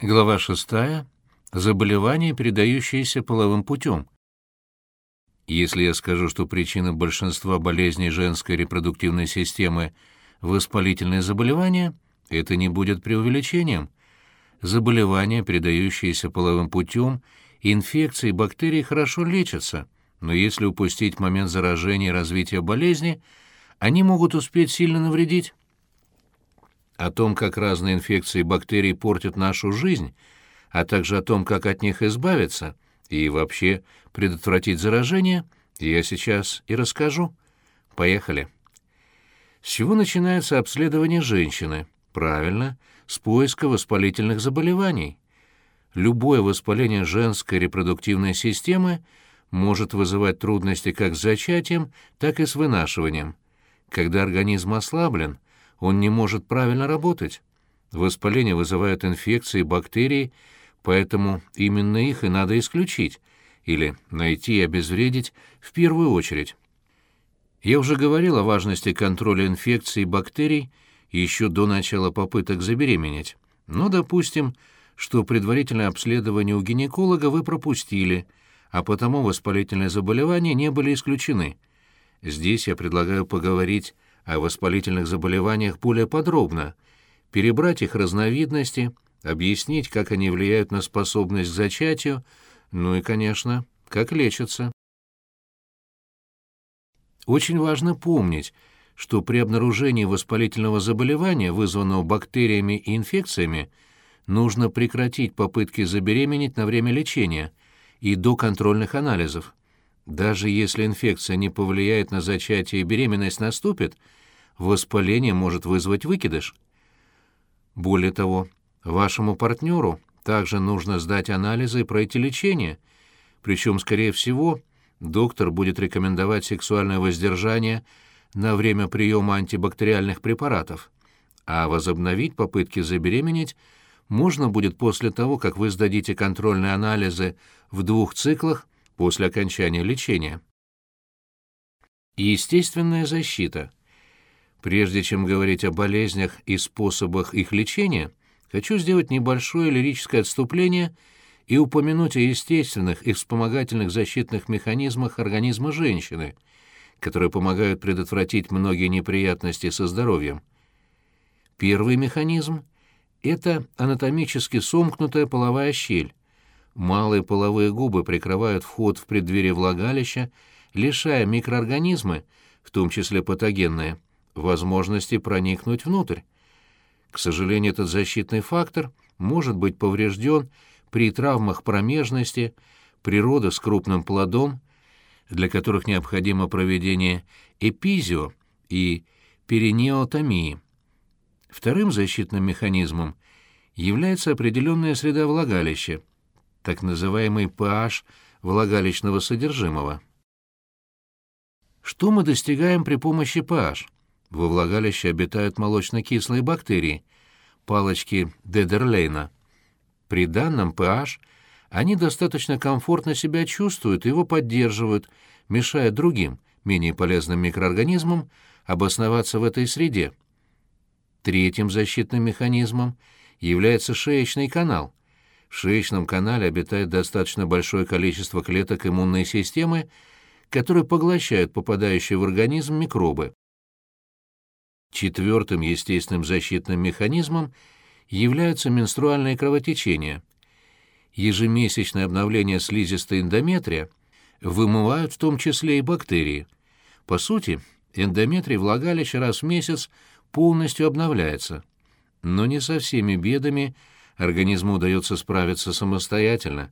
Глава 6. Заболевания, передающиеся половым путем. Если я скажу, что причина большинства болезней женской репродуктивной системы – воспалительные заболевания, это не будет преувеличением. Заболевания, передающиеся половым путем, инфекции и бактерии хорошо лечатся, но если упустить момент заражения и развития болезни, они могут успеть сильно навредить о том, как разные инфекции и бактерии портят нашу жизнь, а также о том, как от них избавиться и вообще предотвратить заражение, я сейчас и расскажу. Поехали. С чего начинается обследование женщины? Правильно, с поиска воспалительных заболеваний. Любое воспаление женской репродуктивной системы может вызывать трудности как с зачатием, так и с вынашиванием. Когда организм ослаблен – он не может правильно работать. Воспаление вызывает инфекции бактерии, поэтому именно их и надо исключить, или найти и обезвредить в первую очередь. Я уже говорил о важности контроля инфекций и бактерий еще до начала попыток забеременеть. Но допустим, что предварительное обследование у гинеколога вы пропустили, а потому воспалительные заболевания не были исключены. Здесь я предлагаю поговорить о воспалительных заболеваниях более подробно, перебрать их разновидности, объяснить, как они влияют на способность к зачатию, ну и, конечно, как лечатся. Очень важно помнить, что при обнаружении воспалительного заболевания, вызванного бактериями и инфекциями, нужно прекратить попытки забеременеть на время лечения и до контрольных анализов. Даже если инфекция не повлияет на зачатие и беременность наступит – воспаление может вызвать выкидыш. Более того, вашему партнеру также нужно сдать анализы и пройти лечение, причем, скорее всего, доктор будет рекомендовать сексуальное воздержание на время приема антибактериальных препаратов, а возобновить попытки забеременеть можно будет после того, как вы сдадите контрольные анализы в двух циклах после окончания лечения. Естественная защита – Прежде чем говорить о болезнях и способах их лечения, хочу сделать небольшое лирическое отступление и упомянуть о естественных и вспомогательных защитных механизмах организма женщины, которые помогают предотвратить многие неприятности со здоровьем. Первый механизм – это анатомически сомкнутая половая щель. Малые половые губы прикрывают вход в преддверие влагалища, лишая микроорганизмы, в том числе патогенные, возможности проникнуть внутрь. К сожалению, этот защитный фактор может быть поврежден при травмах промежности, при родах с крупным плодом, для которых необходимо проведение эпизио и перинеотомии. Вторым защитным механизмом является определенная среда влагалища, так называемый pH влагалищного содержимого. Что мы достигаем при помощи pH? Во влагалище обитают молочно-кислые бактерии, палочки Дедерлейна. При данном pH они достаточно комфортно себя чувствуют и его поддерживают, мешая другим, менее полезным микроорганизмам обосноваться в этой среде. Третьим защитным механизмом является шеечный канал. В шеечном канале обитает достаточно большое количество клеток иммунной системы, которые поглощают попадающие в организм микробы. Четвертым естественным защитным механизмом являются менструальные кровотечения. Ежемесячное обновление слизистой эндометрия вымывают в том числе и бактерии. По сути, эндометрий влагалища раз в месяц полностью обновляется. Но не со всеми бедами организму удается справиться самостоятельно.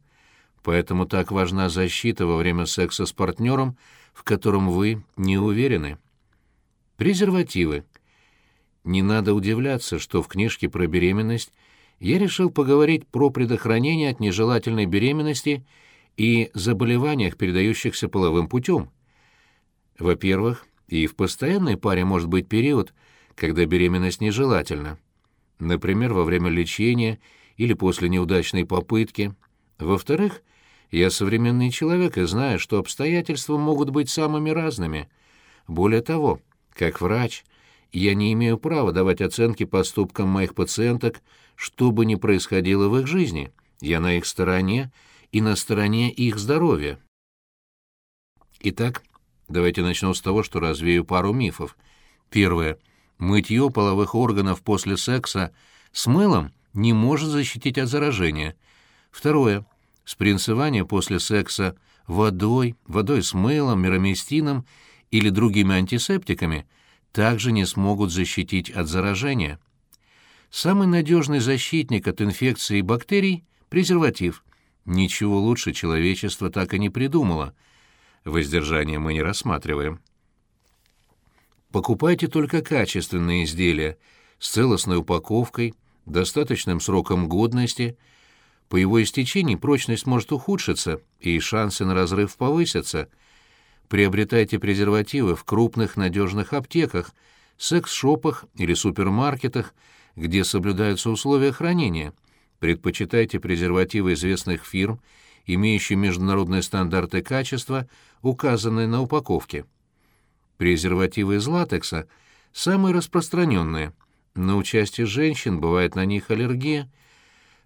Поэтому так важна защита во время секса с партнером, в котором вы не уверены. Презервативы – не надо удивляться, что в книжке про беременность я решил поговорить про предохранение от нежелательной беременности и заболеваниях, передающихся половым путем. Во-первых, и в постоянной паре может быть период, когда беременность нежелательна. Например, во время лечения или после неудачной попытки. Во-вторых, я современный человек и знаю, что обстоятельства могут быть самыми разными. Более того, как врач – я не имею права давать оценки поступкам моих пациенток, что бы ни происходило в их жизни. Я на их стороне и на стороне их здоровья. Итак, давайте начнем с того, что развею пару мифов. Первое. Мытье половых органов после секса с мылом не может защитить от заражения. Второе. Спринцевание после секса водой, водой с мылом, мироместином или другими антисептиками также не смогут защитить от заражения. Самый надежный защитник от инфекции и бактерий – презерватив. Ничего лучше человечество так и не придумало. Воздержание мы не рассматриваем. Покупайте только качественные изделия с целостной упаковкой, достаточным сроком годности. По его истечении прочность может ухудшиться, и шансы на разрыв повысятся. Приобретайте презервативы в крупных надежных аптеках, секс-шопах или супермаркетах, где соблюдаются условия хранения. Предпочитайте презервативы известных фирм, имеющие международные стандарты качества, указанные на упаковке. Презервативы из латекса самые распространенные, но у части женщин бывает на них аллергия.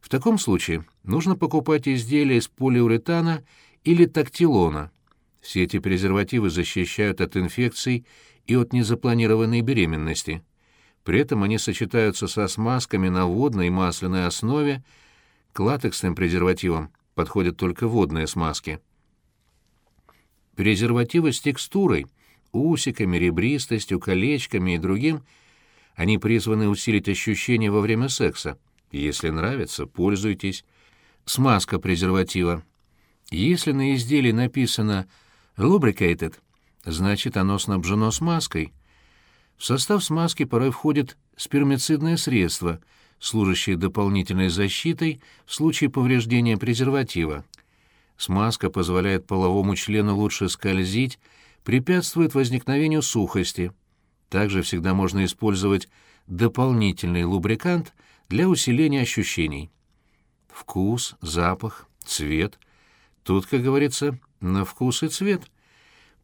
В таком случае нужно покупать изделия из полиуретана или тактилона. Все эти презервативы защищают от инфекций и от незапланированной беременности. При этом они сочетаются со смазками на водной и масляной основе. К латексным презервативам подходят только водные смазки. Презервативы с текстурой, усиками, ребристостью, колечками и другим, они призваны усилить ощущения во время секса. Если нравится, пользуйтесь. Смазка презерватива. Если на изделии написано «lubricated», значит оно снабжено смазкой – в состав смазки порой входит спермицидное средство, служащее дополнительной защитой в случае повреждения презерватива. Смазка позволяет половому члену лучше скользить, препятствует возникновению сухости. Также всегда можно использовать дополнительный лубрикант для усиления ощущений. Вкус, запах, цвет. Тут, как говорится, на вкус и цвет –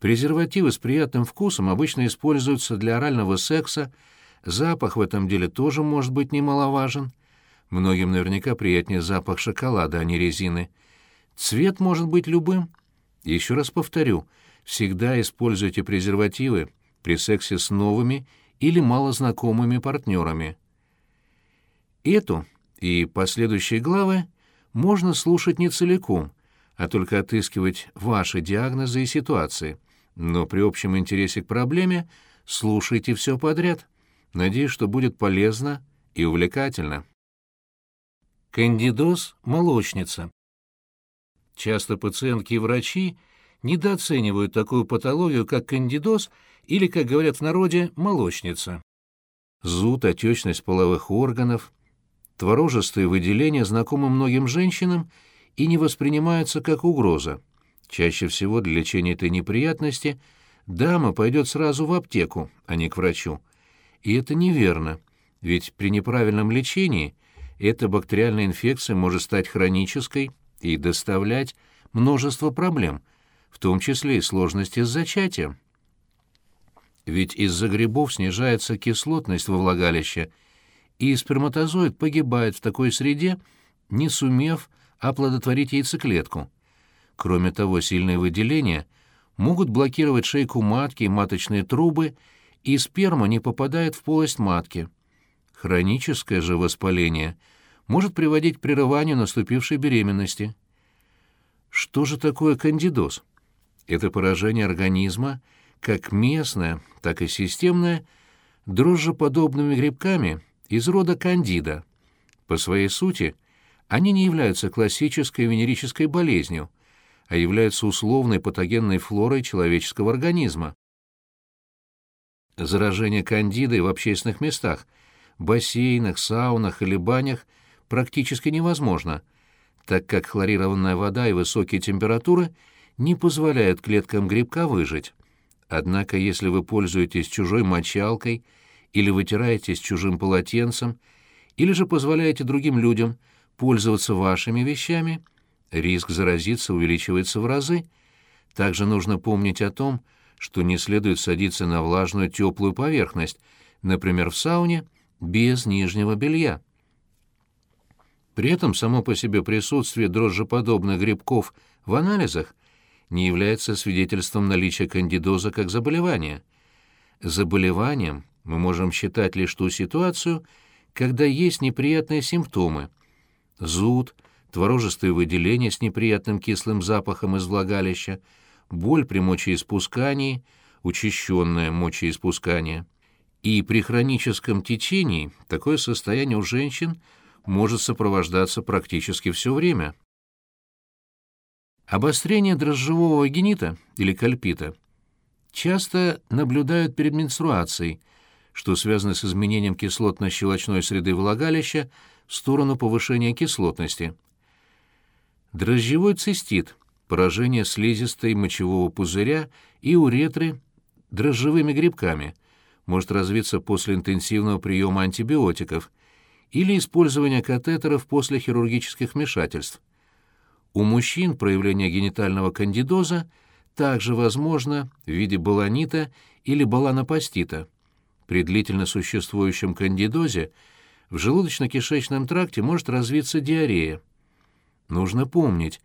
Презервативы с приятным вкусом обычно используются для орального секса, запах в этом деле тоже может быть немаловажен. Многим наверняка приятнее запах шоколада, а не резины. Цвет может быть любым. Еще раз повторю, всегда используйте презервативы при сексе с новыми или малознакомыми партнерами. Эту и последующие главы можно слушать не целиком, а только отыскивать ваши диагнозы и ситуации. Но при общем интересе к проблеме слушайте все подряд. Надеюсь, что будет полезно и увлекательно. Кандидоз – молочница. Часто пациентки и врачи недооценивают такую патологию, как кандидоз или, как говорят в народе, молочница. Зуд, отечность половых органов, творожистые выделения знакомы многим женщинам и не воспринимаются как угроза. Чаще всего для лечения этой неприятности дама пойдет сразу в аптеку, а не к врачу. И это неверно, ведь при неправильном лечении эта бактериальная инфекция может стать хронической и доставлять множество проблем, в том числе и сложности с зачатием. Ведь из-за грибов снижается кислотность во влагалище, и сперматозоид погибает в такой среде, не сумев оплодотворить яйцеклетку. Кроме того, сильные выделения могут блокировать шейку матки и маточные трубы, и сперма не попадает в полость матки. Хроническое же воспаление может приводить к прерыванию наступившей беременности. Что же такое кандидоз? Это поражение организма, как местное, так и системное, дрожжеподобными грибками из рода кандида. По своей сути, они не являются классической венерической болезнью, а являются условной патогенной флорой человеческого организма. Заражение кандидой в общественных местах, бассейнах, саунах или банях практически невозможно, так как хлорированная вода и высокие температуры не позволяют клеткам грибка выжить. Однако, если вы пользуетесь чужой мочалкой или вытираетесь чужим полотенцем, или же позволяете другим людям пользоваться вашими вещами – риск заразиться увеличивается в разы. Также нужно помнить о том, что не следует садиться на влажную теплую поверхность, например, в сауне, без нижнего белья. При этом само по себе присутствие дрожжеподобных грибков в анализах не является свидетельством наличия кандидоза как заболевания. Заболеванием мы можем считать лишь ту ситуацию, когда есть неприятные симптомы – зуд, творожистые выделения с неприятным кислым запахом из влагалища, боль при мочеиспускании, учащенное мочеиспускание. И при хроническом течении такое состояние у женщин – может сопровождаться практически все время. Обострение дрожжевого генита или кальпита часто наблюдают перед менструацией, что связано с изменением кислотно-щелочной среды влагалища в сторону повышения кислотности. Дрожжевой цистит – поражение слизистой мочевого пузыря и уретры дрожжевыми грибками – может развиться после интенсивного приема антибиотиков – или использование катетеров после хирургических вмешательств. У мужчин проявление генитального кандидоза также возможно в виде баланита или баланопастита. При длительно существующем кандидозе в желудочно-кишечном тракте может развиться диарея. Нужно помнить,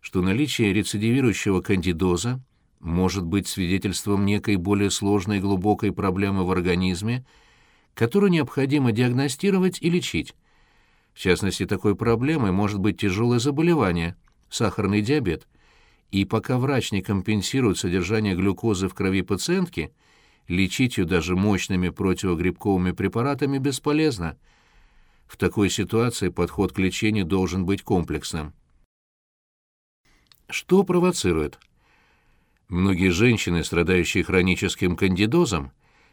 что наличие рецидивирующего кандидоза может быть свидетельством некой более сложной и глубокой проблемы в организме, которую необходимо диагностировать и лечить. В частности, такой проблемой может быть тяжелое заболевание – сахарный диабет. И пока врач не компенсирует содержание глюкозы в крови пациентки, лечить ее даже мощными противогрибковыми препаратами бесполезно. В такой ситуации подход к лечению должен быть комплексным. Что провоцирует? Многие женщины, страдающие хроническим кандидозом,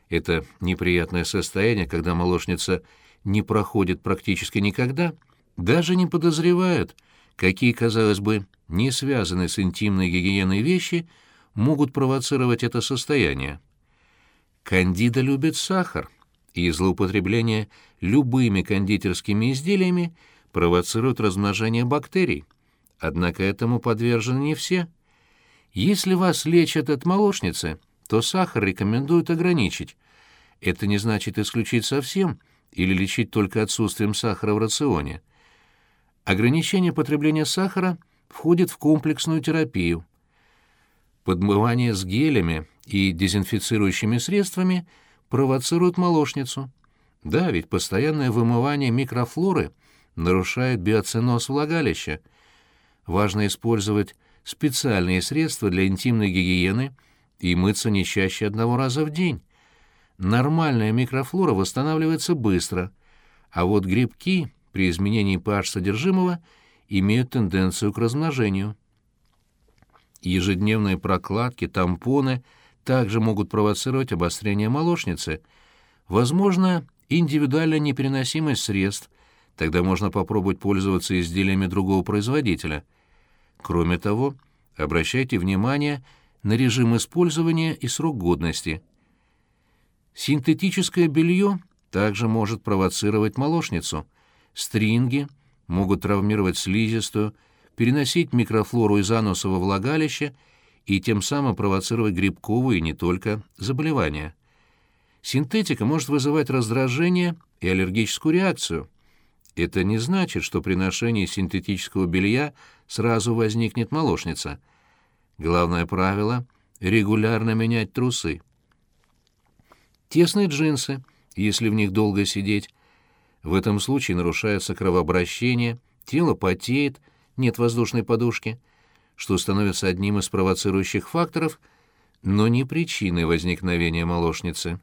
это неприятное состояние, когда молочница не проходит практически никогда, даже не подозревают, какие, казалось бы, не связанные с интимной гигиеной вещи могут провоцировать это состояние. Кандида любит сахар, и злоупотребление любыми кондитерскими изделиями провоцирует размножение бактерий. Однако этому подвержены не все. Если вас лечат от молочницы – то сахар рекомендуют ограничить. Это не значит исключить совсем или лечить только отсутствием сахара в рационе. Ограничение потребления сахара входит в комплексную терапию. Подмывание с гелями и дезинфицирующими средствами провоцирует молочницу. Да, ведь постоянное вымывание микрофлоры нарушает биоценоз влагалища. Важно использовать специальные средства для интимной гигиены – и мыться не чаще одного раза в день. Нормальная микрофлора восстанавливается быстро, а вот грибки при изменении pH содержимого имеют тенденцию к размножению. Ежедневные прокладки, тампоны также могут провоцировать обострение молочницы. Возможно, индивидуальная непереносимость средств, тогда можно попробовать пользоваться изделиями другого производителя. Кроме того, обращайте внимание на режим использования и срок годности. Синтетическое белье также может провоцировать молочницу. Стринги могут травмировать слизистую, переносить микрофлору из ануса во влагалище и тем самым провоцировать грибковые и не только заболевания. Синтетика может вызывать раздражение и аллергическую реакцию. Это не значит, что при ношении синтетического белья сразу возникнет молочница – Главное правило — регулярно менять трусы. Тесные джинсы, если в них долго сидеть. В этом случае нарушается кровообращение, тело потеет, нет воздушной подушки, что становится одним из провоцирующих факторов, но не причиной возникновения молочницы.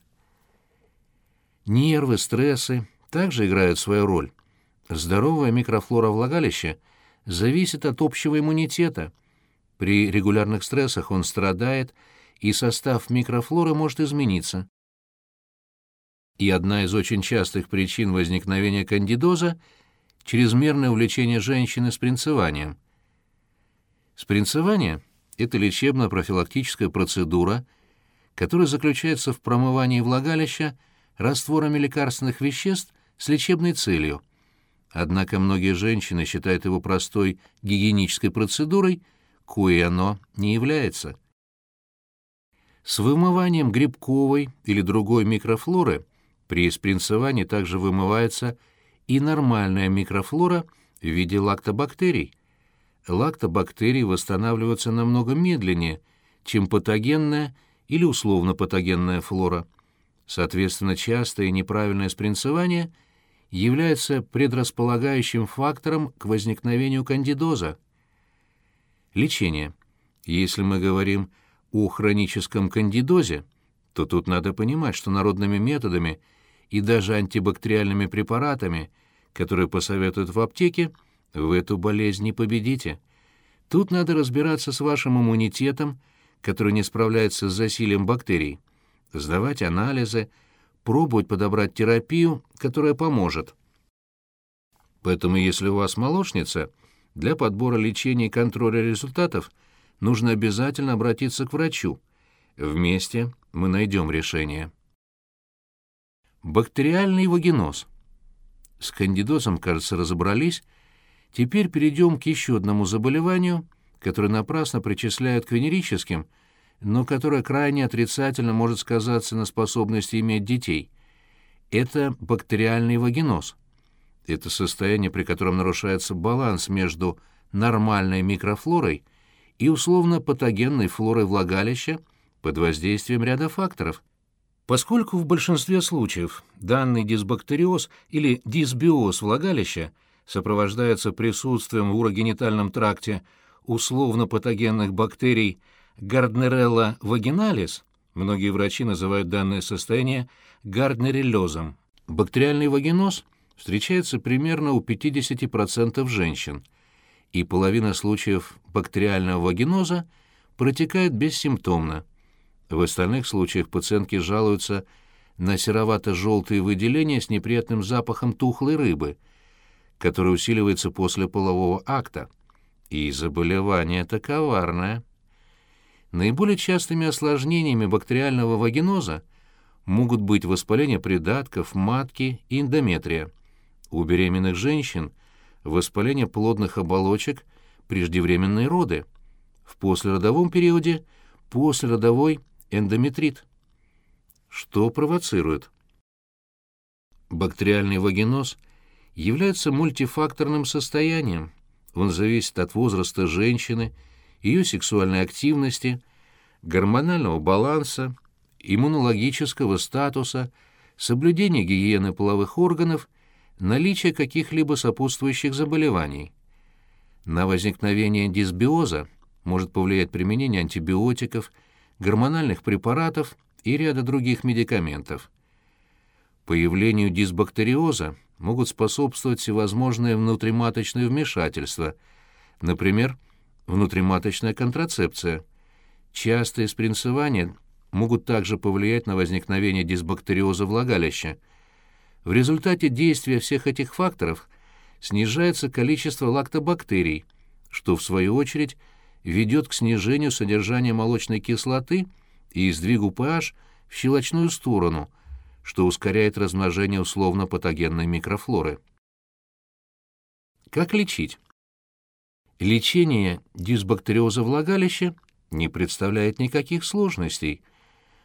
Нервы, стрессы также играют свою роль. Здоровая микрофлора влагалища зависит от общего иммунитета — при регулярных стрессах он страдает, и состав микрофлоры может измениться. И одна из очень частых причин возникновения кандидоза – чрезмерное увлечение женщины спринцеванием. Спринцевание – это лечебно-профилактическая процедура, которая заключается в промывании влагалища растворами лекарственных веществ с лечебной целью. Однако многие женщины считают его простой гигиенической процедурой – коей оно не является. С вымыванием грибковой или другой микрофлоры При спринцевании также вымывается и нормальная микрофлора в виде лактобактерий. Лактобактерии восстанавливаются намного медленнее, чем патогенная или условно-патогенная флора. Соответственно, частое и неправильное спринцевание является предрасполагающим фактором к возникновению кандидоза. Лечение. Если мы говорим о хроническом кандидозе, то тут надо понимать, что народными методами и даже антибактериальными препаратами, которые посоветуют в аптеке, вы эту болезнь не победите. Тут надо разбираться с вашим иммунитетом, который не справляется с засилием бактерий, сдавать анализы, пробовать подобрать терапию, которая поможет. Поэтому если у вас молочница, для подбора лечения и контроля результатов нужно обязательно обратиться к врачу. Вместе мы найдем решение. Бактериальный вагиноз. С кандидозом, кажется, разобрались. Теперь перейдем к еще одному заболеванию, которое напрасно причисляют к венерическим, но которое крайне отрицательно может сказаться на способности иметь детей. Это бактериальный вагиноз. Это состояние, при котором нарушается баланс между нормальной микрофлорой и условно-патогенной флорой влагалища под воздействием ряда факторов. Поскольку в большинстве случаев данный дисбактериоз или дисбиоз влагалища сопровождается присутствием в урогенитальном тракте условно-патогенных бактерий Gardnerella vaginalis, многие врачи называют данное состояние гарднериллезом. Бактериальный вагиноз встречается примерно у 50% женщин, и половина случаев бактериального вагиноза протекает бессимптомно. В остальных случаях пациентки жалуются на серовато-желтые выделения с неприятным запахом тухлой рыбы, который усиливается после полового акта. И заболевание это коварное. Наиболее частыми осложнениями бактериального вагиноза могут быть воспаление придатков, матки и эндометрия. У беременных женщин воспаление плодных оболочек, преждевременные роды. В послеродовом периоде послеродовой эндометрит. Что провоцирует? Бактериальный вагиноз является мультифакторным состоянием. Он зависит от возраста женщины, ее сексуальной активности, гормонального баланса, иммунологического статуса, соблюдения гигиены половых органов, наличия каких-либо сопутствующих заболеваний. На возникновение дисбиоза может повлиять применение антибиотиков, гормональных препаратов и ряда других медикаментов. Появлению дисбактериоза могут способствовать всевозможные внутриматочные вмешательства, например, внутриматочная контрацепция. Частые спринцевания могут также повлиять на возникновение дисбактериоза влагалища. В результате действия всех этих факторов снижается количество лактобактерий, что, в свою очередь, ведет к снижению содержания молочной кислоты и сдвигу pH в щелочную сторону, что ускоряет размножение условно-патогенной микрофлоры. Как лечить? Лечение дисбактериоза влагалища не представляет никаких сложностей.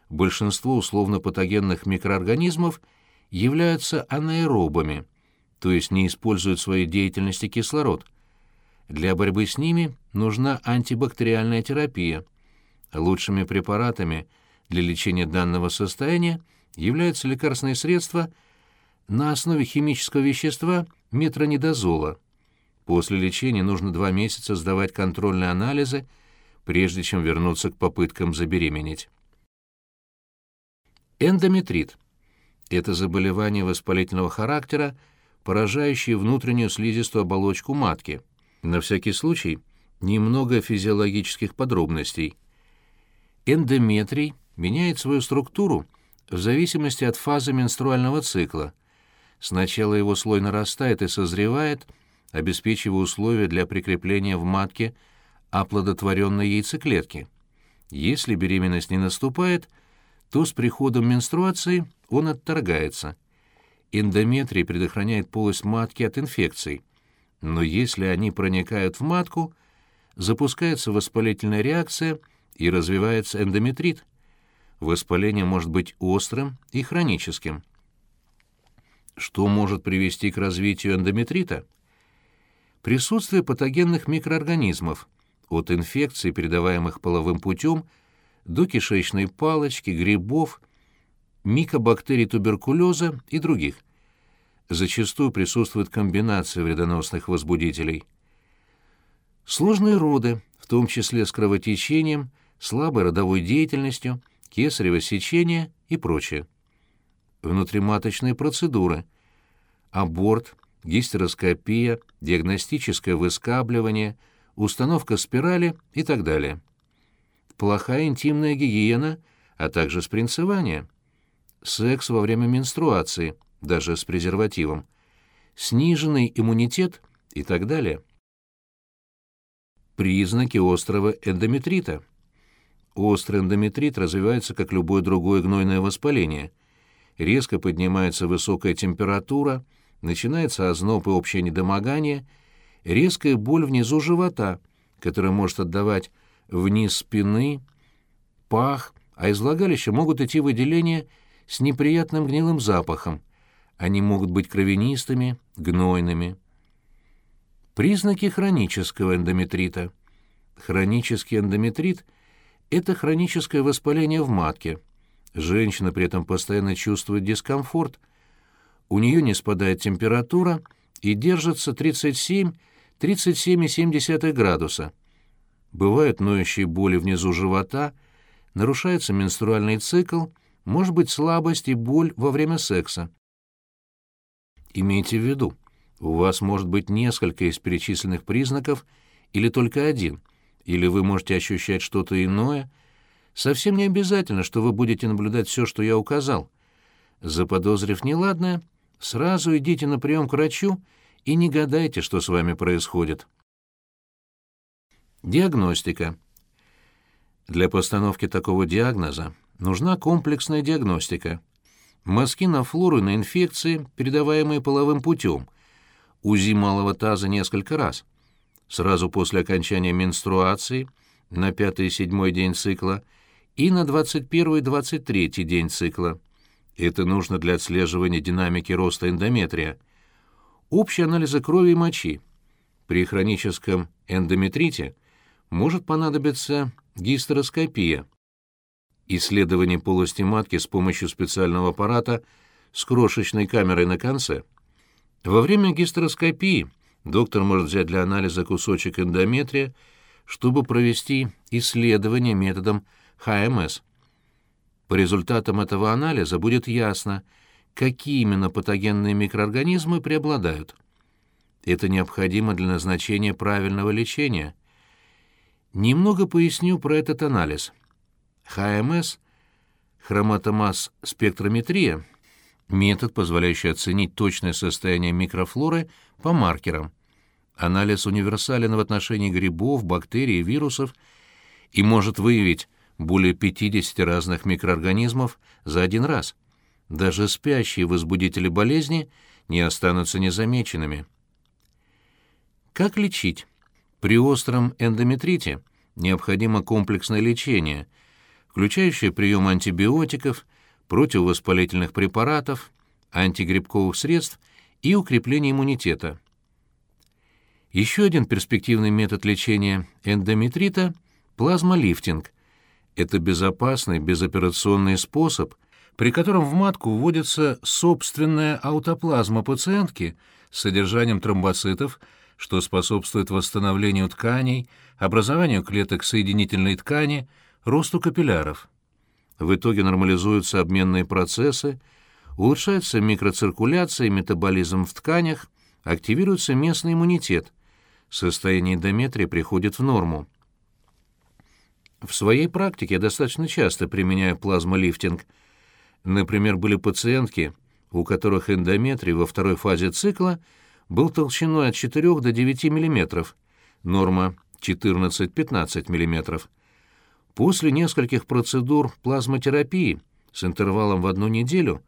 Большинство условно-патогенных микроорганизмов являются анаэробами, то есть не используют в своей деятельности кислород – для борьбы с ними нужна антибактериальная терапия. Лучшими препаратами для лечения данного состояния являются лекарственные средства на основе химического вещества метронидозола. После лечения нужно два месяца сдавать контрольные анализы, прежде чем вернуться к попыткам забеременеть. Эндометрит – это заболевание воспалительного характера, поражающее внутреннюю слизистую оболочку матки – на всякий случай, немного физиологических подробностей. Эндометрий меняет свою структуру в зависимости от фазы менструального цикла. Сначала его слой нарастает и созревает, обеспечивая условия для прикрепления в матке оплодотворенной яйцеклетки. Если беременность не наступает, то с приходом менструации он отторгается. Эндометрий предохраняет полость матки от инфекций – но если они проникают в матку, запускается воспалительная реакция и развивается эндометрит. Воспаление может быть острым и хроническим. Что может привести к развитию эндометрита? Присутствие патогенных микроорганизмов, от инфекций, передаваемых половым путем, до кишечной палочки, грибов, микобактерий туберкулеза и других. Зачастую присутствует комбинация вредоносных возбудителей. Сложные роды, в том числе с кровотечением, слабой родовой деятельностью, кесарево сечение и прочее. Внутриматочные процедуры, аборт, гистероскопия, диагностическое выскабливание, установка спирали и так далее. Плохая интимная гигиена, а также спринцевание. Секс во время менструации, даже с презервативом. Сниженный иммунитет и так далее. Признаки острого эндометрита. Острый эндометрит развивается как любое другое гнойное воспаление. Резко поднимается высокая температура, начинается озноб и общее недомогание, резкая боль внизу живота, которая может отдавать вниз спины, пах, а из влагалища могут идти выделения с неприятным гнилым запахом. Они могут быть кровянистыми, гнойными. Признаки хронического эндометрита. Хронический эндометрит – это хроническое воспаление в матке. Женщина при этом постоянно чувствует дискомфорт. У нее не спадает температура и держится 37-37,7 градуса. Бывают ноющие боли внизу живота, нарушается менструальный цикл, может быть слабость и боль во время секса. Имейте в виду, у вас может быть несколько из перечисленных признаков или только один, или вы можете ощущать что-то иное. Совсем не обязательно, что вы будете наблюдать все, что я указал. Заподозрив неладное, сразу идите на прием к врачу и не гадайте, что с вами происходит. Диагностика. Для постановки такого диагноза нужна комплексная диагностика. Мазки на флору и на инфекции, передаваемые половым путем, УЗИ малого таза несколько раз. Сразу после окончания менструации, на пятый и седьмой день цикла и на 21 и 23 день цикла. Это нужно для отслеживания динамики роста эндометрия. Общие анализы крови и мочи. При хроническом эндометрите может понадобиться гистероскопия. Исследование полости матки с помощью специального аппарата с крошечной камерой на конце – во время гистероскопии доктор может взять для анализа кусочек эндометрия, чтобы провести исследование методом ХМС. По результатам этого анализа будет ясно, какие именно патогенные микроорганизмы преобладают. Это необходимо для назначения правильного лечения. Немного поясню про этот анализ. ХМС – хроматомасс-спектрометрия Метод, позволяющий оценить точное состояние микрофлоры по маркерам. Анализ универсален в отношении грибов, бактерий вирусов и может выявить более 50 разных микроорганизмов за один раз. Даже спящие возбудители болезни не останутся незамеченными. Как лечить? При остром эндометрите необходимо комплексное лечение, включающее прием антибиотиков, противовоспалительных препаратов, антигрибковых средств и укрепление иммунитета. Еще один перспективный метод лечения эндометрита – плазмолифтинг. Это безопасный безоперационный способ, при котором в матку вводится собственная аутоплазма пациентки с содержанием тромбоцитов, что способствует восстановлению тканей, образованию клеток соединительной ткани, росту капилляров. В итоге нормализуются обменные процессы, улучшается микроциркуляция и метаболизм в тканях, активируется местный иммунитет. Состояние эндометрия приходит в норму. В своей практике я достаточно часто применяю плазмолифтинг. Например, были пациентки, у которых эндометрий во второй фазе цикла был толщиной от 4 до 9 мм, норма 14-15 мм. После нескольких процедур плазмотерапии с интервалом в одну неделю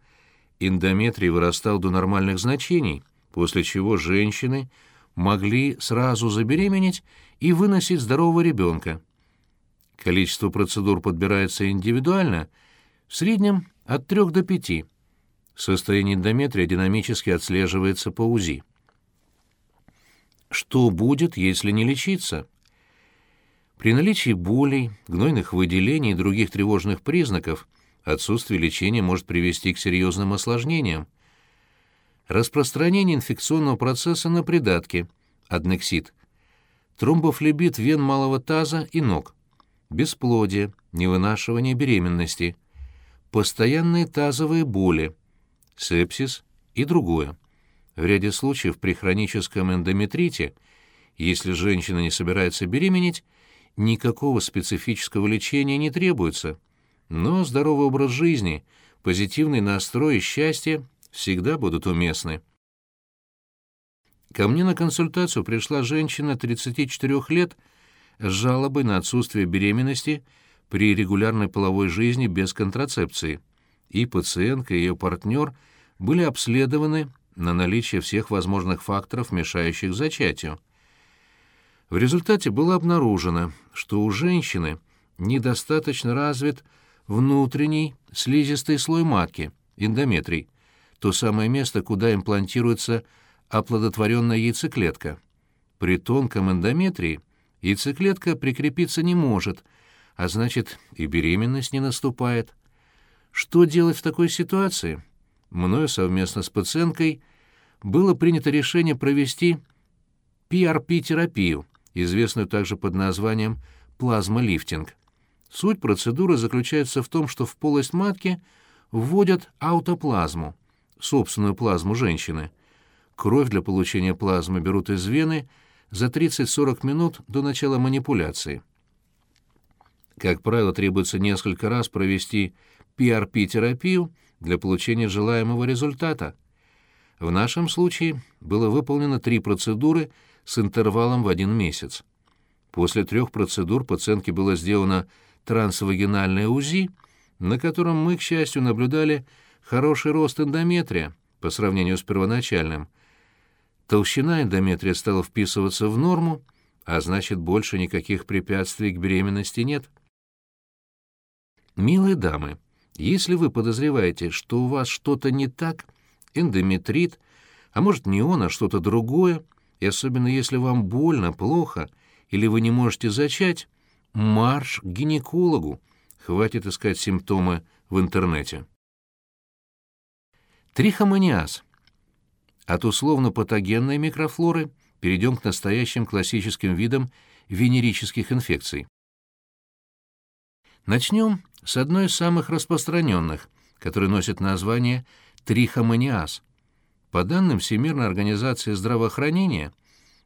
эндометрий вырастал до нормальных значений, после чего женщины могли сразу забеременеть и выносить здорового ребенка. Количество процедур подбирается индивидуально, в среднем от 3 до 5. Состояние эндометрия динамически отслеживается по УЗИ. Что будет, если не лечиться? При наличии болей, гнойных выделений и других тревожных признаков отсутствие лечения может привести к серьезным осложнениям. Распространение инфекционного процесса на придатки, аднексит, тромбофлебит вен малого таза и ног, бесплодие, невынашивание беременности, постоянные тазовые боли, сепсис и другое. В ряде случаев при хроническом эндометрите, если женщина не собирается беременеть, никакого специфического лечения не требуется, но здоровый образ жизни, позитивный настрой и счастье всегда будут уместны. Ко мне на консультацию пришла женщина 34 лет с жалобой на отсутствие беременности при регулярной половой жизни без контрацепции. И пациентка, и ее партнер были обследованы на наличие всех возможных факторов, мешающих зачатию. В результате было обнаружено, что у женщины недостаточно развит внутренний слизистый слой матки, эндометрий, то самое место, куда имплантируется оплодотворенная яйцеклетка. При тонком эндометрии яйцеклетка прикрепиться не может, а значит и беременность не наступает. Что делать в такой ситуации? Мною совместно с пациенткой было принято решение провести PRP-терапию – известную также под названием плазмолифтинг. Суть процедуры заключается в том, что в полость матки вводят аутоплазму, собственную плазму женщины. Кровь для получения плазмы берут из вены за 30-40 минут до начала манипуляции. Как правило, требуется несколько раз провести PRP-терапию для получения желаемого результата. В нашем случае было выполнено три процедуры – с интервалом в один месяц. После трех процедур пациентке было сделано трансвагинальное УЗИ, на котором мы, к счастью, наблюдали хороший рост эндометрия по сравнению с первоначальным. Толщина эндометрия стала вписываться в норму, а значит, больше никаких препятствий к беременности нет. Милые дамы, если вы подозреваете, что у вас что-то не так, эндометрит, а может не он, а что-то другое, и особенно если вам больно, плохо, или вы не можете зачать, марш к гинекологу. Хватит искать симптомы в интернете. Трихомониаз. От условно-патогенной микрофлоры перейдем к настоящим классическим видам венерических инфекций. Начнем с одной из самых распространенных, которая носит название трихомониаз. По данным Всемирной организации здравоохранения,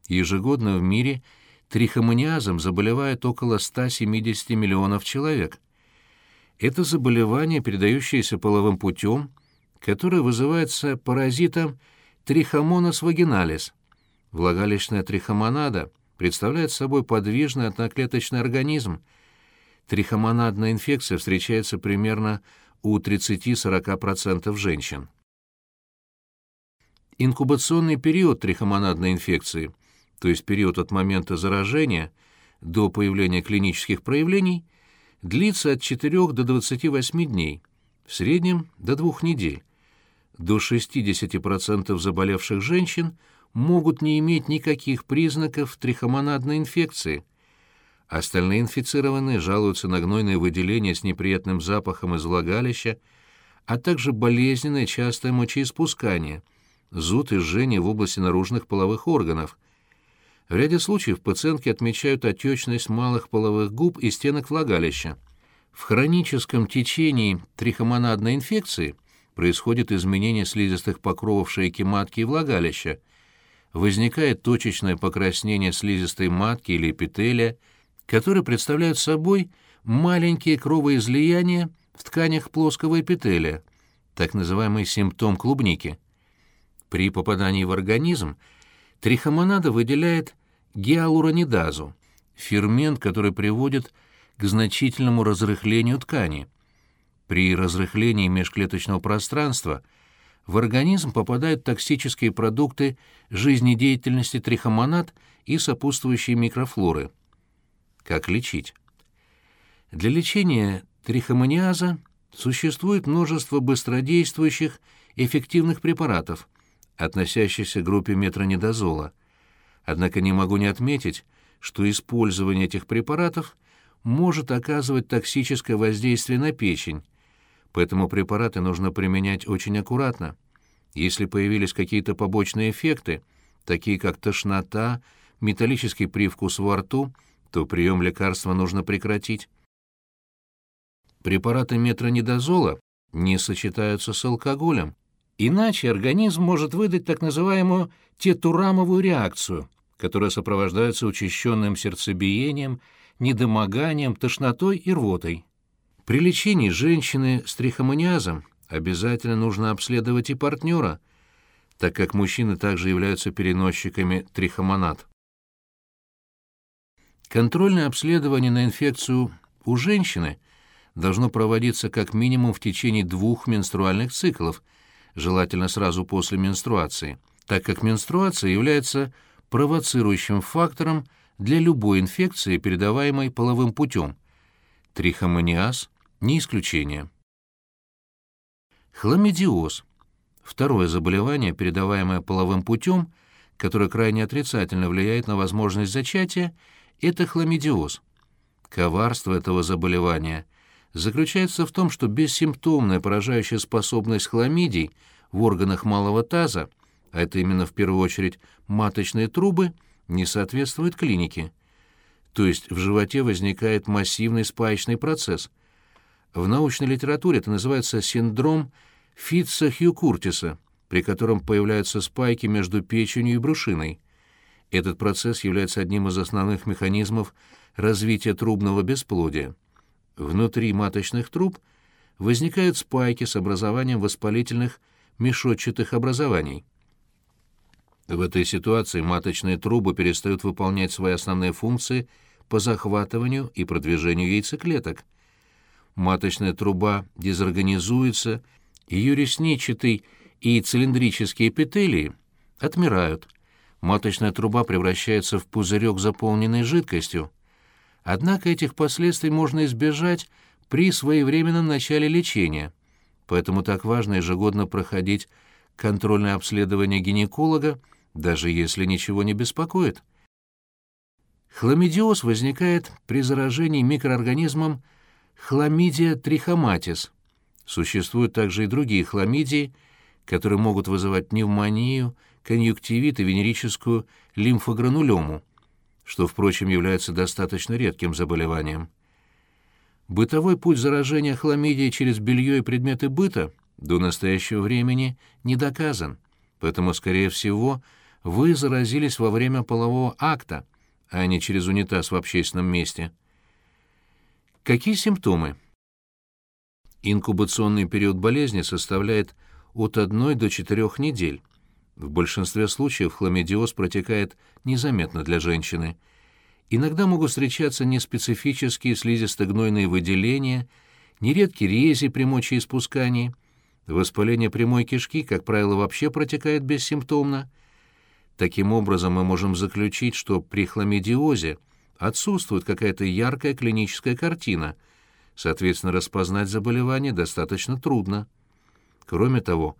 ежегодно в мире трихомониазом заболевает около 170 миллионов человек. Это заболевание, передающееся половым путем, которое вызывается паразитом трихомонос вагиналис. Влагалищная трихомонада представляет собой подвижный одноклеточный организм. Трихомонадная инфекция встречается примерно у 30-40% женщин. Инкубационный период трихомонадной инфекции, то есть период от момента заражения до появления клинических проявлений, длится от 4 до 28 дней, в среднем до 2 недель. До 60% заболевших женщин могут не иметь никаких признаков трихомонадной инфекции. Остальные инфицированные жалуются на гнойное выделение с неприятным запахом из влагалища, а также болезненное частое мочеиспускание – зуд и жжение в области наружных половых органов. В ряде случаев пациентки отмечают отечность малых половых губ и стенок влагалища. В хроническом течении трихомонадной инфекции происходит изменение слизистых покровов шейки матки и влагалища, возникает точечное покраснение слизистой матки или эпителия, которые представляют собой маленькие кровоизлияния в тканях плоского эпителия, так называемый симптом клубники. При попадании в организм трихомонада выделяет гиалуронидазу, фермент, который приводит к значительному разрыхлению ткани. При разрыхлении межклеточного пространства в организм попадают токсические продукты жизнедеятельности трихомонад и сопутствующие микрофлоры. Как лечить? Для лечения трихомониаза существует множество быстродействующих эффективных препаратов, относящихся к группе метронидозола. Однако не могу не отметить, что использование этих препаратов может оказывать токсическое воздействие на печень, поэтому препараты нужно применять очень аккуратно. Если появились какие-то побочные эффекты, такие как тошнота, металлический привкус во рту, то прием лекарства нужно прекратить. Препараты метронидозола не сочетаются с алкоголем, иначе организм может выдать так называемую тетурамовую реакцию, которая сопровождается учащенным сердцебиением, недомоганием, тошнотой и рвотой. При лечении женщины с трихомониазом обязательно нужно обследовать и партнера, так как мужчины также являются переносчиками трихомонад. Контрольное обследование на инфекцию у женщины должно проводиться как минимум в течение двух менструальных циклов, желательно сразу после менструации, так как менструация является провоцирующим фактором для любой инфекции, передаваемой половым путем. Трихомониаз – не исключение. Хламидиоз – второе заболевание, передаваемое половым путем, которое крайне отрицательно влияет на возможность зачатия, это хламидиоз. Коварство этого заболевания заключается в том, что бессимптомная поражающая способность хламидий в органах малого таза, а это именно в первую очередь маточные трубы, не соответствует клинике. То есть в животе возникает массивный спаечный процесс – в научной литературе это называется синдром Фитца-Хью-Куртиса, при котором появляются спайки между печенью и брюшиной. Этот процесс является одним из основных механизмов развития трубного бесплодия. Внутри маточных труб возникают спайки с образованием воспалительных мешочатых образований. В этой ситуации маточные трубы перестают выполнять свои основные функции по захватыванию и продвижению яйцеклеток – маточная труба дезорганизуется, ее ресничатый и цилиндрические эпителии отмирают. Маточная труба превращается в пузырек, заполненный жидкостью. Однако этих последствий можно избежать при своевременном начале лечения, поэтому так важно ежегодно проходить контрольное обследование гинеколога, даже если ничего не беспокоит. Хламидиоз возникает при заражении микроорганизмом хламидия трихоматис. Существуют также и другие хламидии, которые могут вызывать пневмонию, конъюнктивит и венерическую лимфогранулему, что, впрочем, является достаточно редким заболеванием. Бытовой путь заражения хламидией через белье и предметы быта до настоящего времени не доказан, поэтому, скорее всего, вы заразились во время полового акта, а не через унитаз в общественном месте. Какие симптомы? Инкубационный период болезни составляет от 1 до 4 недель. В большинстве случаев хламидиоз протекает незаметно для женщины. Иногда могут встречаться неспецифические слизисто-гнойные выделения, нередки рези при мочеиспускании. Воспаление прямой кишки, как правило, вообще протекает бессимптомно. Таким образом, мы можем заключить, что при хламидиозе – отсутствует какая-то яркая клиническая картина, соответственно, распознать заболевание достаточно трудно. Кроме того,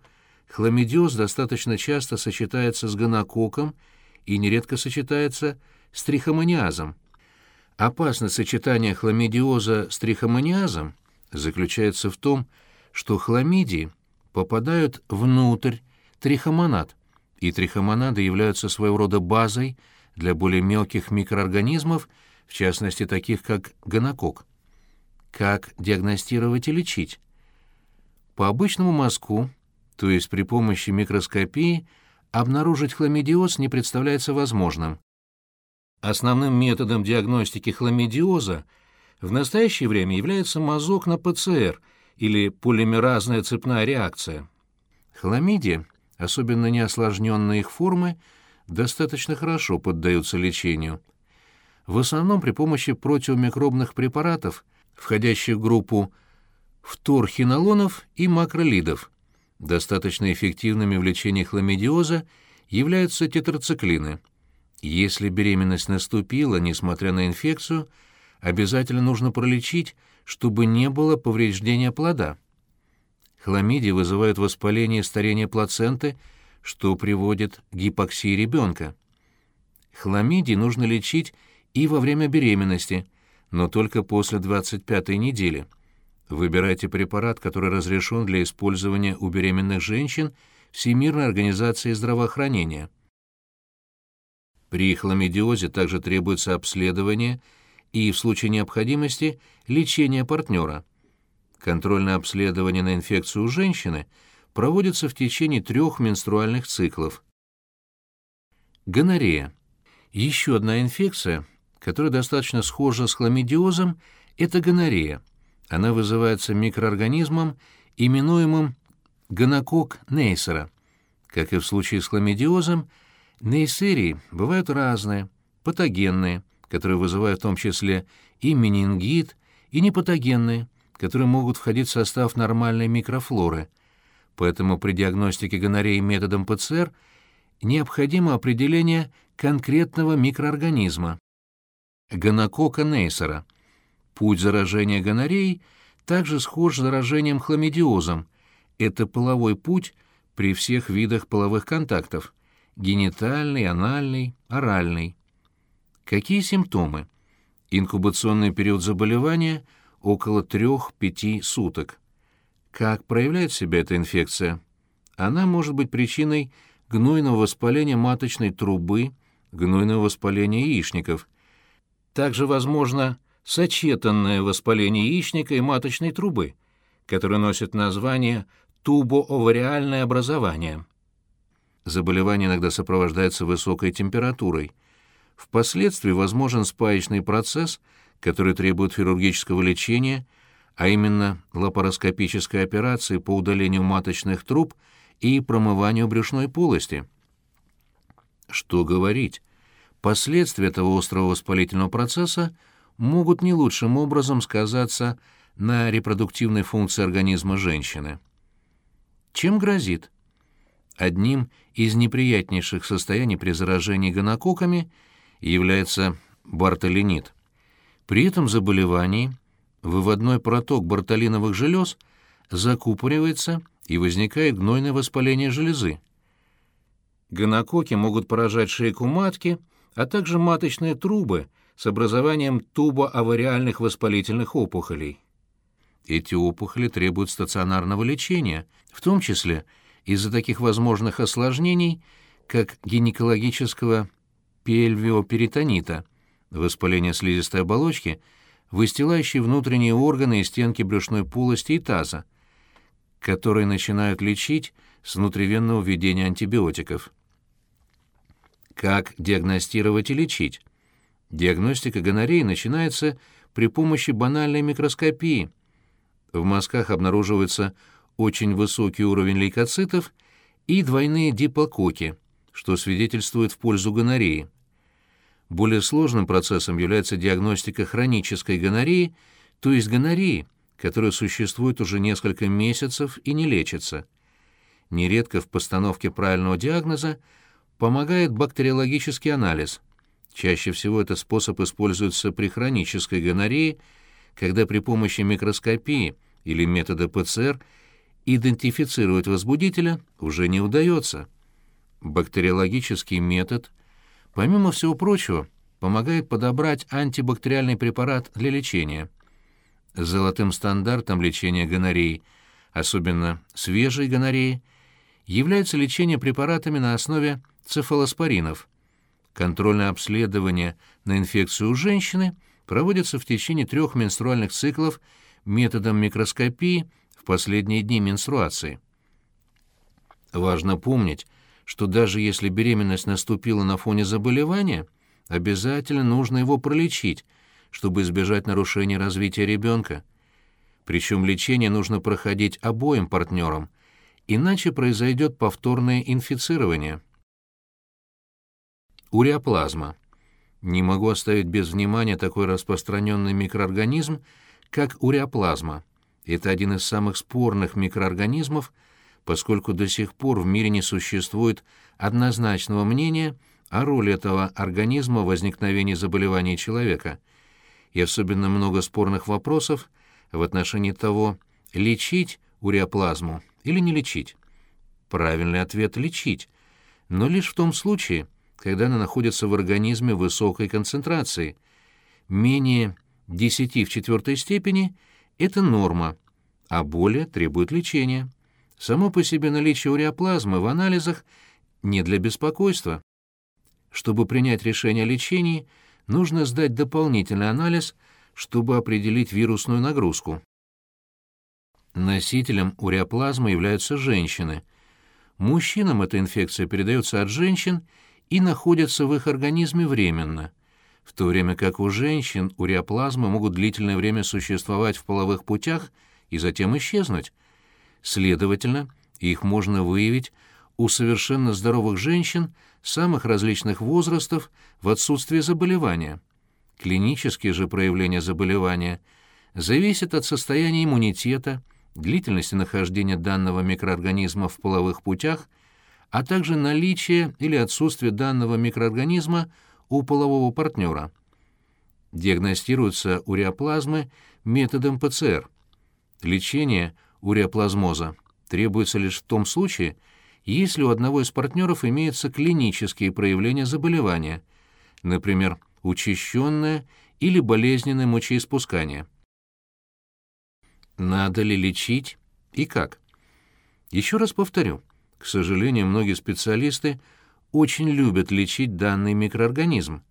хламидиоз достаточно часто сочетается с гонококком и нередко сочетается с трихомониазом. Опасность сочетания хламидиоза с трихомониазом заключается в том, что хламидии попадают внутрь трихомонад, и трихомонады являются своего рода базой для более мелких микроорганизмов, в частности таких как гонокок. Как диагностировать и лечить? По обычному мазку, то есть при помощи микроскопии, обнаружить хламидиоз не представляется возможным. Основным методом диагностики хламидиоза в настоящее время является мазок на ПЦР или полимеразная цепная реакция. Хламидия, особенно неосложненные их формы, достаточно хорошо поддаются лечению. В основном при помощи противомикробных препаратов, входящих в группу фторхинолонов и макролидов. Достаточно эффективными в лечении хламидиоза являются тетрациклины. Если беременность наступила, несмотря на инфекцию, обязательно нужно пролечить, чтобы не было повреждения плода. Хламидии вызывают воспаление и старение плаценты, что приводит к гипоксии ребенка. Хламидии нужно лечить и во время беременности, но только после 25-й недели. Выбирайте препарат, который разрешен для использования у беременных женщин Всемирной организации здравоохранения. При хламидиозе также требуется обследование и, в случае необходимости, лечение партнера. Контрольное обследование на инфекцию у женщины проводится в течение трех менструальных циклов. Гонорея. Еще одна инфекция, которая достаточно схожа с хламидиозом, это гонорея. Она вызывается микроорганизмом, именуемым гонокок Нейсера. Как и в случае с хламидиозом, Нейсерии бывают разные, патогенные, которые вызывают в том числе и менингит, и непатогенные, которые могут входить в состав нормальной микрофлоры. Поэтому при диагностике гонореи методом ПЦР необходимо определение конкретного микроорганизма. Гонокока Нейсера. Путь заражения гонореей также схож с заражением хламидиозом. Это половой путь при всех видах половых контактов – генитальный, анальный, оральный. Какие симптомы? Инкубационный период заболевания около 3-5 суток. Как проявляет себя эта инфекция? Она может быть причиной гнойного воспаления маточной трубы, гнойного воспаления яичников. Также возможно сочетанное воспаление яичника и маточной трубы, которое носит название тубоовариальное образование. Заболевание иногда сопровождается высокой температурой. Впоследствии возможен спаечный процесс, который требует хирургического лечения, а именно лапароскопической операции по удалению маточных труб и промыванию брюшной полости. Что говорить? Последствия этого острого воспалительного процесса могут не лучшим образом сказаться на репродуктивной функции организма женщины. Чем грозит? Одним из неприятнейших состояний при заражении гонококками является бартолинит. При этом заболевании выводной проток бартолиновых желез закупоривается и возникает гнойное воспаление железы. Гонококи могут поражать шейку матки, а также маточные трубы с образованием тубоавариальных воспалительных опухолей. Эти опухоли требуют стационарного лечения, в том числе – из-за таких возможных осложнений, как гинекологического пельвиоперитонита, воспаление слизистой оболочки, выстилающей внутренние органы и стенки брюшной полости и таза, которые начинают лечить с внутривенного введения антибиотиков. Как диагностировать и лечить? Диагностика гонореи начинается при помощи банальной микроскопии. В мазках обнаруживается очень высокий уровень лейкоцитов и двойные диплококи, что свидетельствует в пользу гонореи. Более сложным процессом является диагностика хронической гонореи, то есть гонореи, которая существует уже несколько месяцев и не лечится. Нередко в постановке правильного диагноза помогает бактериологический анализ. Чаще всего этот способ используется при хронической гонорее, когда при помощи микроскопии или метода ПЦР – идентифицировать возбудителя уже не удается. Бактериологический метод, помимо всего прочего, помогает подобрать антибактериальный препарат для лечения. Золотым стандартом лечения гонореи, особенно свежей гонореи, является лечение препаратами на основе цефалоспоринов. Контрольное обследование на инфекцию у женщины проводится в течение трех менструальных циклов методом микроскопии – в последние дни менструации. Важно помнить, что даже если беременность наступила на фоне заболевания, обязательно нужно его пролечить, чтобы избежать нарушения развития ребенка. Причем лечение нужно проходить обоим партнерам, иначе произойдет повторное инфицирование. Уреоплазма. Не могу оставить без внимания такой распространенный микроорганизм, как уреоплазма. Это один из самых спорных микроорганизмов, поскольку до сих пор в мире не существует однозначного мнения о роли этого организма в возникновении заболеваний человека, и особенно много спорных вопросов в отношении того, лечить уреоплазму или не лечить? Правильный ответ — лечить, но лишь в том случае, когда она находится в организме высокой концентрации. Менее 10 в четвертой степени — это норма, а более требует лечения. Само по себе наличие уреоплазмы в анализах не для беспокойства. Чтобы принять решение о лечении, нужно сдать дополнительный анализ, чтобы определить вирусную нагрузку. Носителем уреоплазмы являются женщины. Мужчинам эта инфекция передается от женщин и находится в их организме временно, в то время как у женщин уреоплазмы могут длительное время существовать в половых путях и затем исчезнуть. Следовательно, их можно выявить у совершенно здоровых женщин самых различных возрастов в отсутствие заболевания. Клинические же проявления заболевания зависят от состояния иммунитета, длительности нахождения данного микроорганизма в половых путях, а также наличия или отсутствия данного микроорганизма у полового партнера. Диагностируются уреоплазмы методом ПЦР. Лечение уреоплазмоза требуется лишь в том случае, если у одного из партнеров имеются клинические проявления заболевания, например, учащенное или болезненное мочеиспускание. Надо ли лечить и как? Еще раз повторю, к сожалению, многие специалисты очень любят лечить данный микроорганизм,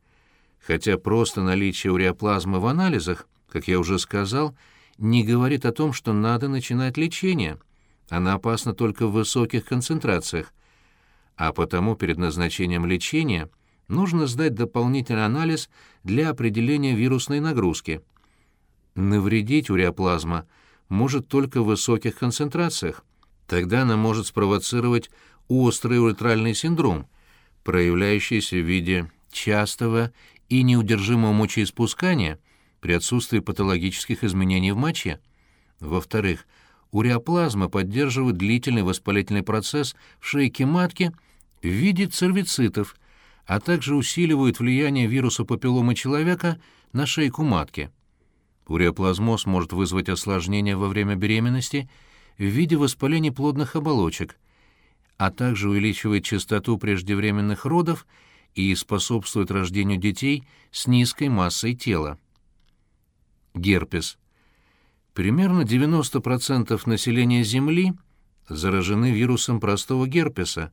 хотя просто наличие уреоплазмы в анализах, как я уже сказал, не говорит о том, что надо начинать лечение – она опасна только в высоких концентрациях, а потому перед назначением лечения нужно сдать дополнительный анализ для определения вирусной нагрузки. Навредить уреоплазма может только в высоких концентрациях. Тогда она может спровоцировать острый уретральный синдром, проявляющийся в виде частого и неудержимого мочеиспускания при отсутствии патологических изменений в моче. Во-вторых, уреоплазма поддерживает длительный воспалительный процесс в шейке матки в виде цервицитов, а также усиливает влияние вируса папилломы человека на шейку матки. Уреоплазмоз может вызвать осложнения во время беременности в виде воспаления плодных оболочек, а также увеличивает частоту преждевременных родов и способствует рождению детей с низкой массой тела. Герпес – Примерно 90% населения Земли заражены вирусом простого герпеса,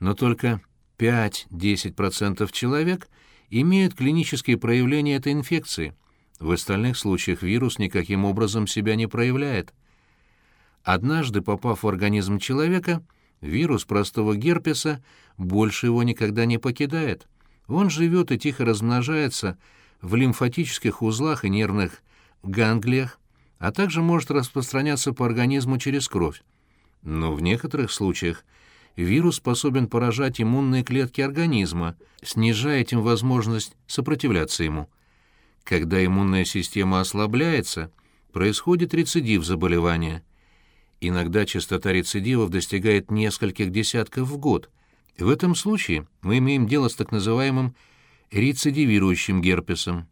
но только 5-10% человек имеют клинические проявления этой инфекции. В остальных случаях вирус никаким образом себя не проявляет. Однажды попав в организм человека, вирус простого герпеса больше его никогда не покидает. Он живет и тихо размножается в лимфатических узлах и нервных ганглиях, а также может распространяться по организму через кровь. Но в некоторых случаях вирус способен поражать иммунные клетки организма, снижая этим возможность сопротивляться ему. Когда иммунная система ослабляется, происходит рецидив заболевания. Иногда частота рецидивов достигает нескольких десятков в год. В этом случае мы имеем дело с так называемым рецидивирующим герпесом.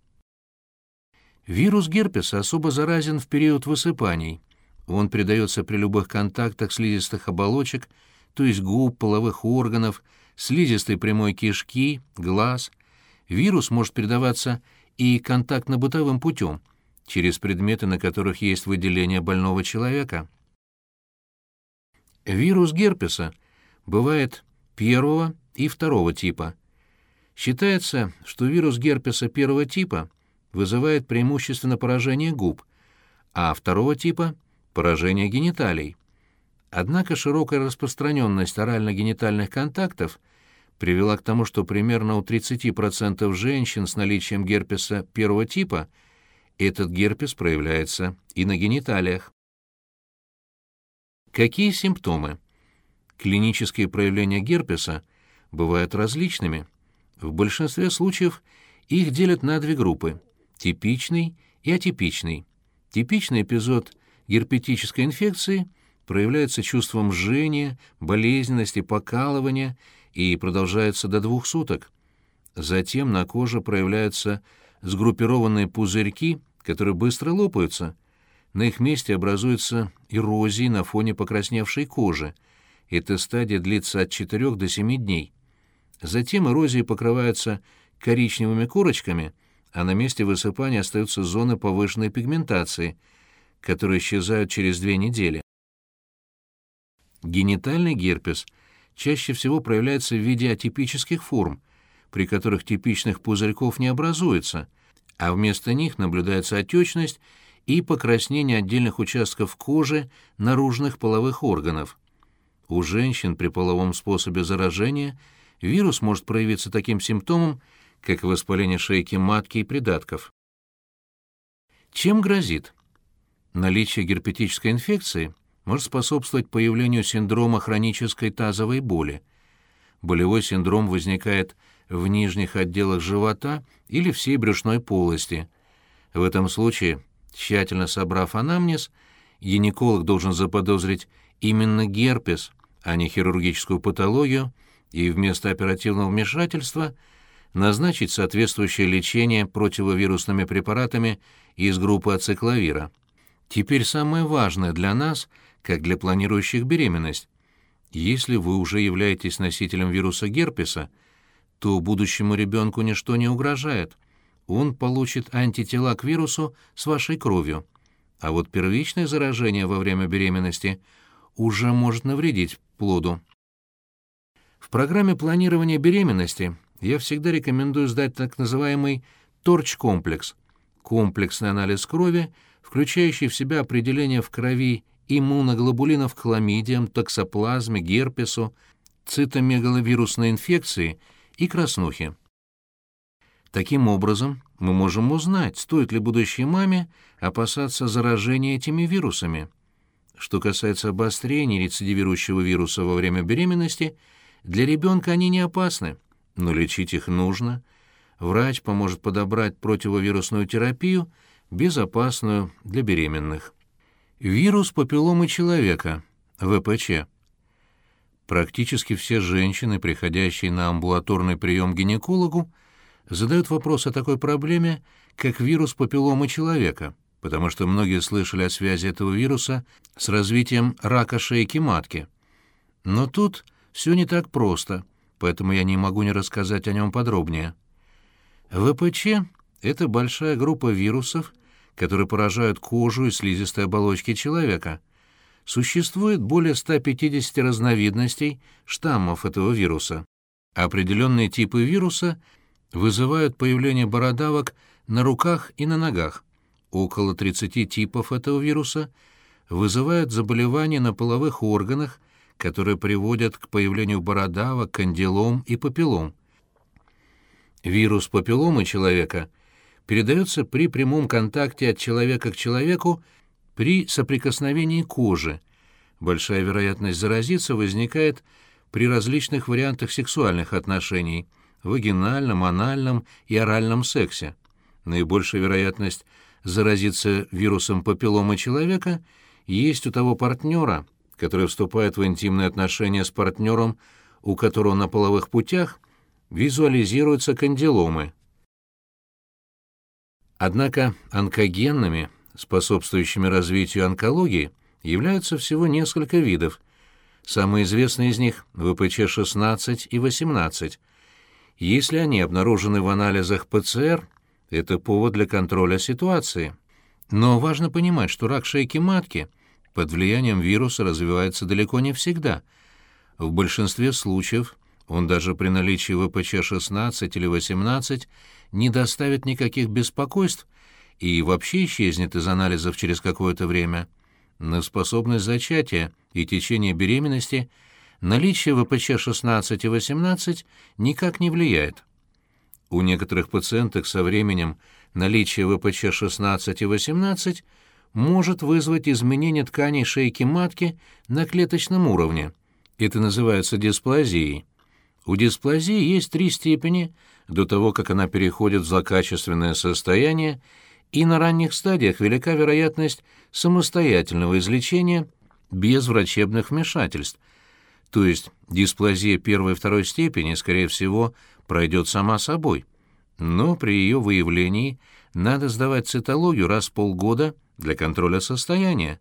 Вирус герпеса особо заразен в период высыпаний. Он передается при любых контактах слизистых оболочек, то есть губ, половых органов, слизистой прямой кишки, глаз. Вирус может передаваться и контактно-бытовым путем, через предметы, на которых есть выделение больного человека. Вирус герпеса бывает первого и второго типа. Считается, что вирус герпеса первого типа вызывает преимущественно поражение губ, а второго типа – поражение гениталий. Однако широкая распространенность орально-генитальных контактов привела к тому, что примерно у 30% женщин с наличием герпеса первого типа этот герпес проявляется и на гениталиях. Какие симптомы? Клинические проявления герпеса бывают различными. В большинстве случаев их делят на две группы типичный и атипичный. Типичный эпизод герпетической инфекции проявляется чувством жжения, болезненности, покалывания и продолжается до двух суток. Затем на коже проявляются сгруппированные пузырьки, которые быстро лопаются. На их месте образуются эрозии на фоне покрасневшей кожи. Эта стадия длится от 4 до 7 дней. Затем эрозии покрываются коричневыми корочками, а на месте высыпания остаются зоны повышенной пигментации, которые исчезают через две недели. Генитальный герпес чаще всего проявляется в виде атипических форм, при которых типичных пузырьков не образуется, а вместо них наблюдается отечность и покраснение отдельных участков кожи наружных половых органов. У женщин при половом способе заражения вирус может проявиться таким симптомом, как воспаление шейки матки и придатков. Чем грозит? Наличие герпетической инфекции может способствовать появлению синдрома хронической тазовой боли. Болевой синдром возникает в нижних отделах живота или всей брюшной полости. В этом случае Тщательно собрав анамнез, гинеколог должен заподозрить именно герпес, а не хирургическую патологию, и вместо оперативного вмешательства назначить соответствующее лечение противовирусными препаратами из группы ацикловира. Теперь самое важное для нас, как для планирующих беременность. Если вы уже являетесь носителем вируса герпеса, то будущему ребенку ничто не угрожает – он получит антитела к вирусу с вашей кровью. А вот первичное заражение во время беременности уже может навредить плоду. В программе планирования беременности я всегда рекомендую сдать так называемый торч-комплекс – комплексный анализ крови, включающий в себя определение в крови иммуноглобулинов к хламидиям, токсоплазме, герпесу, цитомегаловирусной инфекции и краснухе. Таким образом, мы можем узнать, стоит ли будущей маме опасаться заражения этими вирусами. Что касается обострения рецидивирующего вируса во время беременности, для ребенка они не опасны, но лечить их нужно. Врач поможет подобрать противовирусную терапию, безопасную для беременных. Вирус папилломы человека, ВПЧ. Практически все женщины, приходящие на амбулаторный прием к гинекологу, задают вопрос о такой проблеме, как вирус папилломы человека, потому что многие слышали о связи этого вируса с развитием рака шейки матки. Но тут все не так просто, поэтому я не могу не рассказать о нем подробнее. ВПЧ — это большая группа вирусов, которые поражают кожу и слизистые оболочки человека. Существует более 150 разновидностей штаммов этого вируса. Определенные типы вируса — вызывают появление бородавок на руках и на ногах. Около 30 типов этого вируса вызывают заболевания на половых органах, которые приводят к появлению бородавок, кандилом и папиллом. Вирус папилломы человека передается при прямом контакте от человека к человеку при соприкосновении кожи. Большая вероятность заразиться возникает при различных вариантах сексуальных отношений – вагинальном, анальном и оральном сексе. Наибольшая вероятность заразиться вирусом папилломы человека есть у того партнера, который вступает в интимные отношения с партнером, у которого на половых путях визуализируются кандиломы. Однако онкогенными, способствующими развитию онкологии, являются всего несколько видов. Самые известные из них – ВПЧ-16 и 18 – если они обнаружены в анализах ПЦР, это повод для контроля ситуации. Но важно понимать, что рак шейки матки под влиянием вируса развивается далеко не всегда. В большинстве случаев он даже при наличии ВПЧ-16 или 18 не доставит никаких беспокойств и вообще исчезнет из анализов через какое-то время. На способность зачатия и течение беременности – наличие ВПЧ-16 и 18 никак не влияет. У некоторых пациенток со временем наличие ВПЧ-16 и 18 может вызвать изменение тканей шейки матки на клеточном уровне. Это называется дисплазией. У дисплазии есть три степени до того, как она переходит в злокачественное состояние, и на ранних стадиях велика вероятность самостоятельного излечения без врачебных вмешательств – то есть дисплазия первой и второй степени, скорее всего, пройдет сама собой. Но при ее выявлении надо сдавать цитологию раз в полгода для контроля состояния.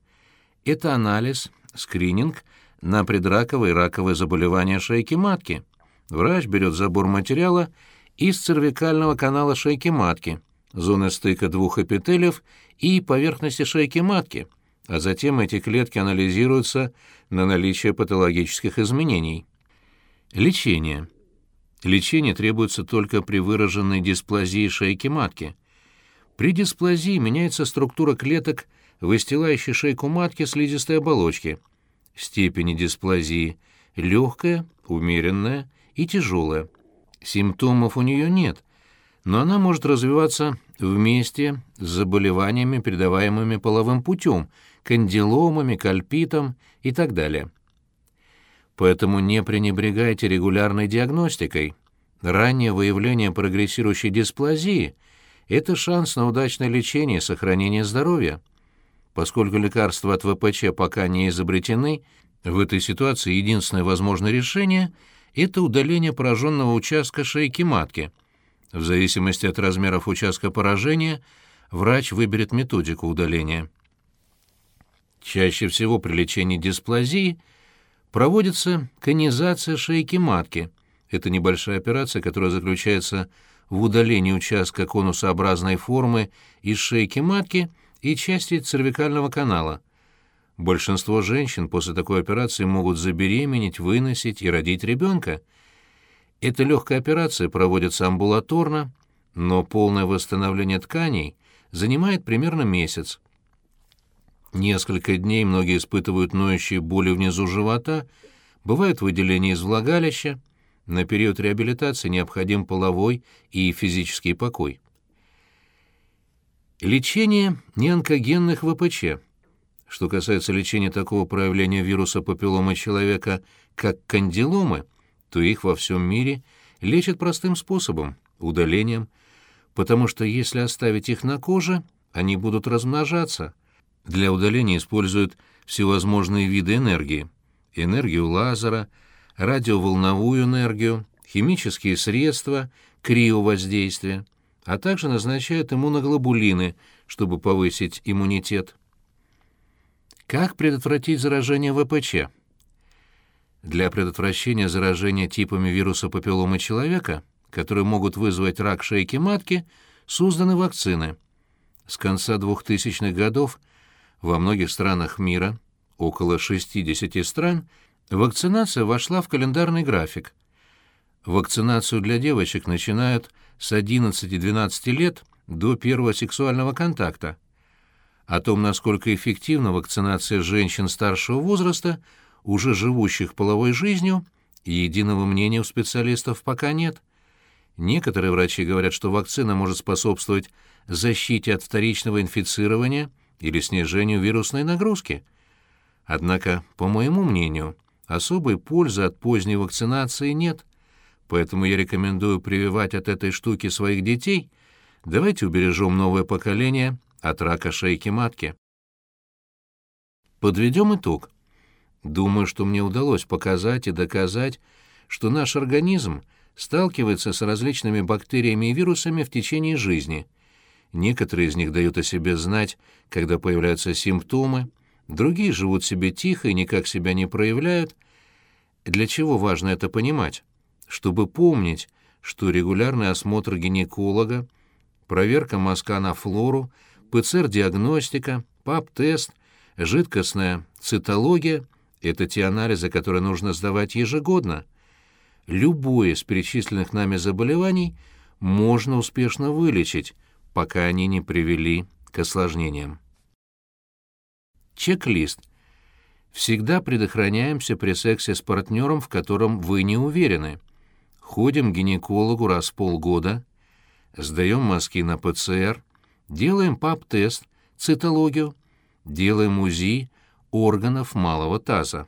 Это анализ, скрининг на предраковые и раковые заболевания шейки матки. Врач берет забор материала из цервикального канала шейки матки, зоны стыка двух эпителиев и поверхности шейки матки, а затем эти клетки анализируются на наличие патологических изменений. Лечение. Лечение требуется только при выраженной дисплазии шейки матки. При дисплазии меняется структура клеток, выстилающей шейку матки слизистой оболочки. Степени дисплазии – легкая, умеренная и тяжелая. Симптомов у нее нет, но она может развиваться вместе с заболеваниями, передаваемыми половым путем, кандиломами, кальпитом и так далее. Поэтому не пренебрегайте регулярной диагностикой. Раннее выявление прогрессирующей дисплазии – это шанс на удачное лечение и сохранение здоровья. Поскольку лекарства от ВПЧ пока не изобретены, в этой ситуации единственное возможное решение – это удаление пораженного участка шейки матки. В зависимости от размеров участка поражения врач выберет методику удаления. Чаще всего при лечении дисплазии – проводится конизация шейки матки. Это небольшая операция, которая заключается в удалении участка конусообразной формы из шейки матки и части цервикального канала. Большинство женщин после такой операции могут забеременеть, выносить и родить ребенка. Эта легкая операция проводится амбулаторно, но полное восстановление тканей занимает примерно месяц. Несколько дней многие испытывают ноющие боли внизу живота, бывает выделение из влагалища. На период реабилитации необходим половой и физический покой. Лечение неонкогенных ВПЧ. Что касается лечения такого проявления вируса папиллома человека, как кандиломы, то их во всем мире лечат простым способом – удалением, потому что если оставить их на коже, они будут размножаться – для удаления используют всевозможные виды энергии. Энергию лазера, радиоволновую энергию, химические средства, криовоздействие, а также назначают иммуноглобулины, чтобы повысить иммунитет. Как предотвратить заражение ВПЧ? Для предотвращения заражения типами вируса папилломы человека, которые могут вызвать рак шейки матки, созданы вакцины. С конца 2000-х годов – во многих странах мира, около 60 стран, вакцинация вошла в календарный график. Вакцинацию для девочек начинают с 11-12 лет до первого сексуального контакта. О том, насколько эффективна вакцинация женщин старшего возраста, уже живущих половой жизнью, единого мнения у специалистов пока нет. Некоторые врачи говорят, что вакцина может способствовать защите от вторичного инфицирования – или снижению вирусной нагрузки. Однако, по моему мнению, особой пользы от поздней вакцинации нет, поэтому я рекомендую прививать от этой штуки своих детей. Давайте убережем новое поколение от рака шейки матки. Подведем итог. Думаю, что мне удалось показать и доказать, что наш организм сталкивается с различными бактериями и вирусами в течение жизни – Некоторые из них дают о себе знать, когда появляются симптомы, другие живут себе тихо и никак себя не проявляют. Для чего важно это понимать? Чтобы помнить, что регулярный осмотр гинеколога, проверка мазка на флору, ПЦР-диагностика, ПАП-тест, жидкостная цитология — это те анализы, которые нужно сдавать ежегодно. Любое из перечисленных нами заболеваний можно успешно вылечить, пока они не привели к осложнениям. Чек-лист. Всегда предохраняемся при сексе с партнером, в котором вы не уверены. Ходим к гинекологу раз в полгода, сдаем мазки на ПЦР, делаем ПАП-тест, цитологию, делаем УЗИ органов малого таза.